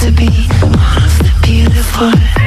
to be one of the beautiful.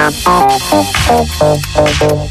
Thank you.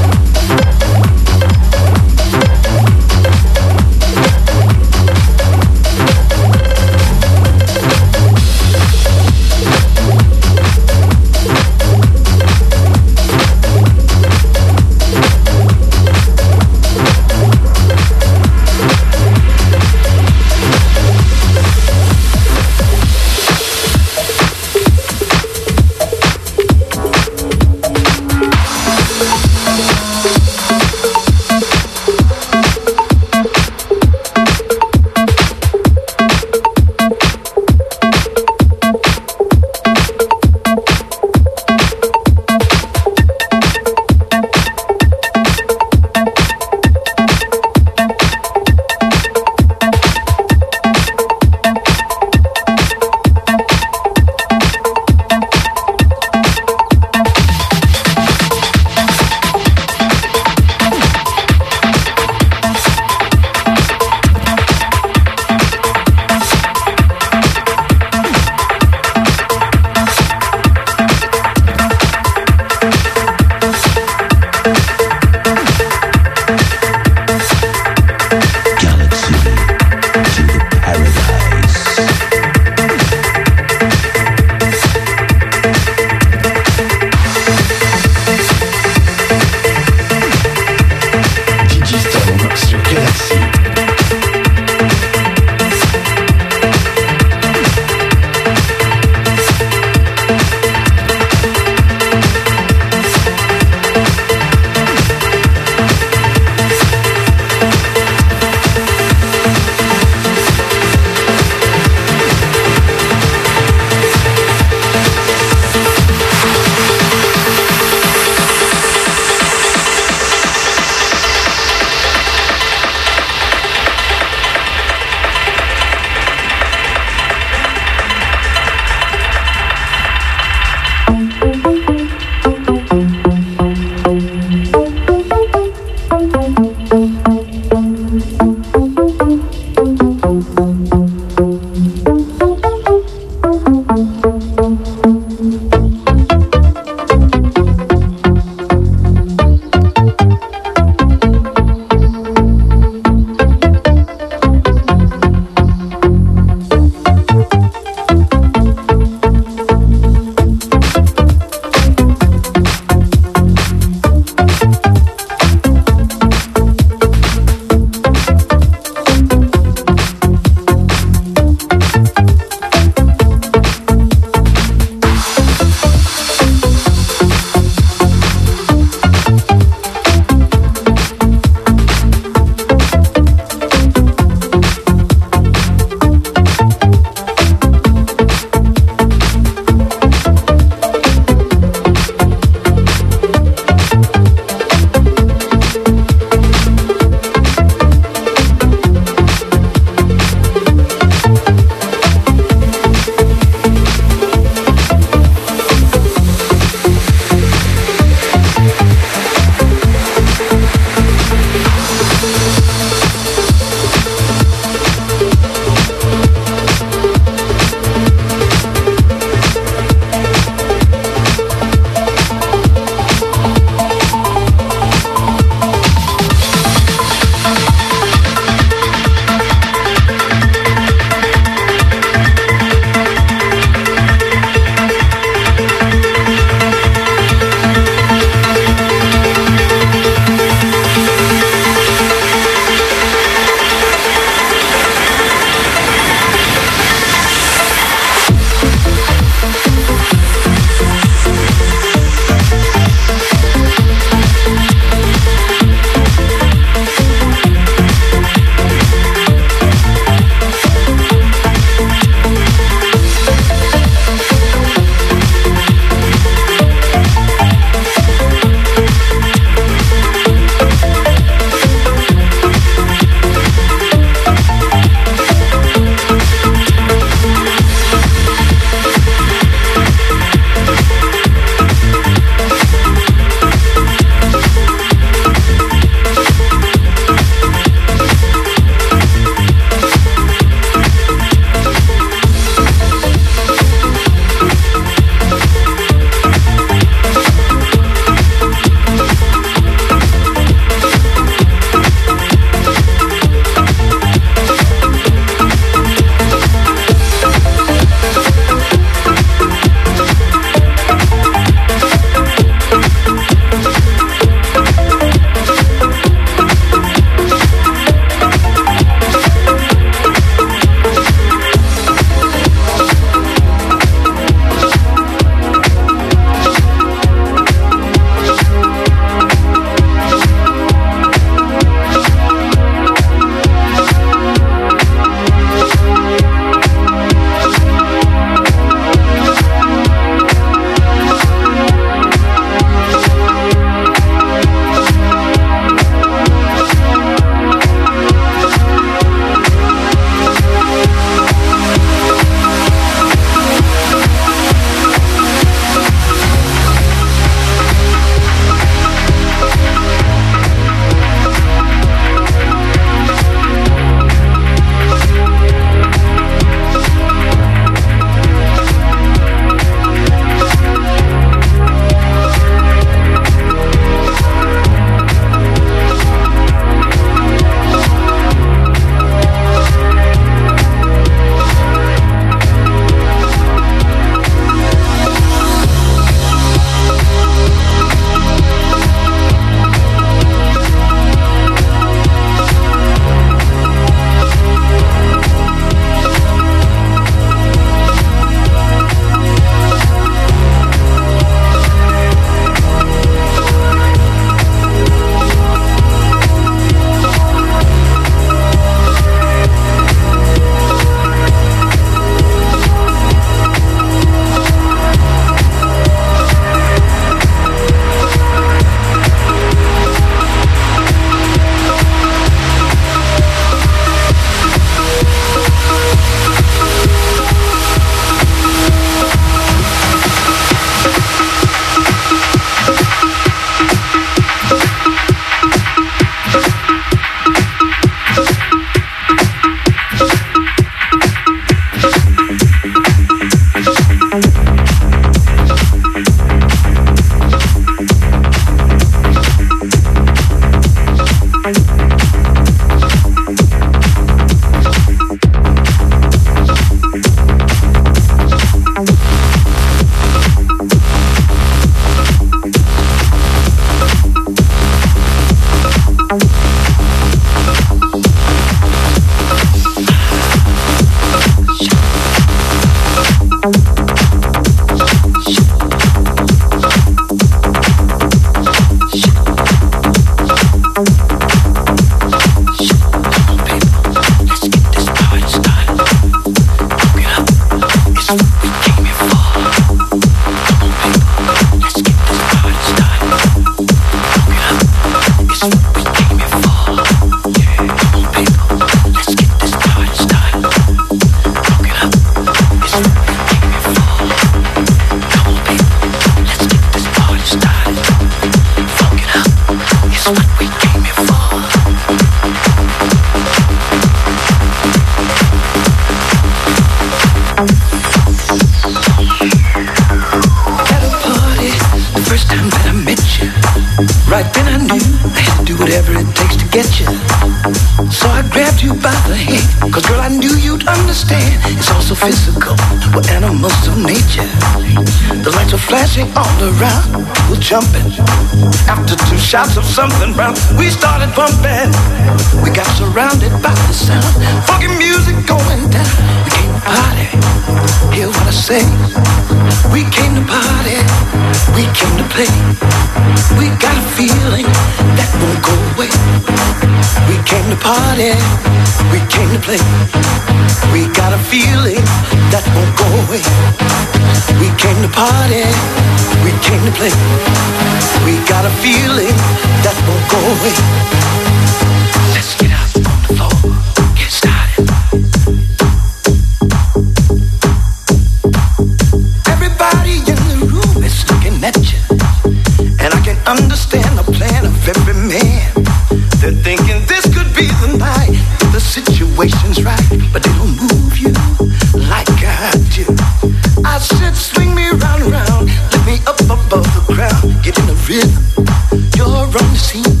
You're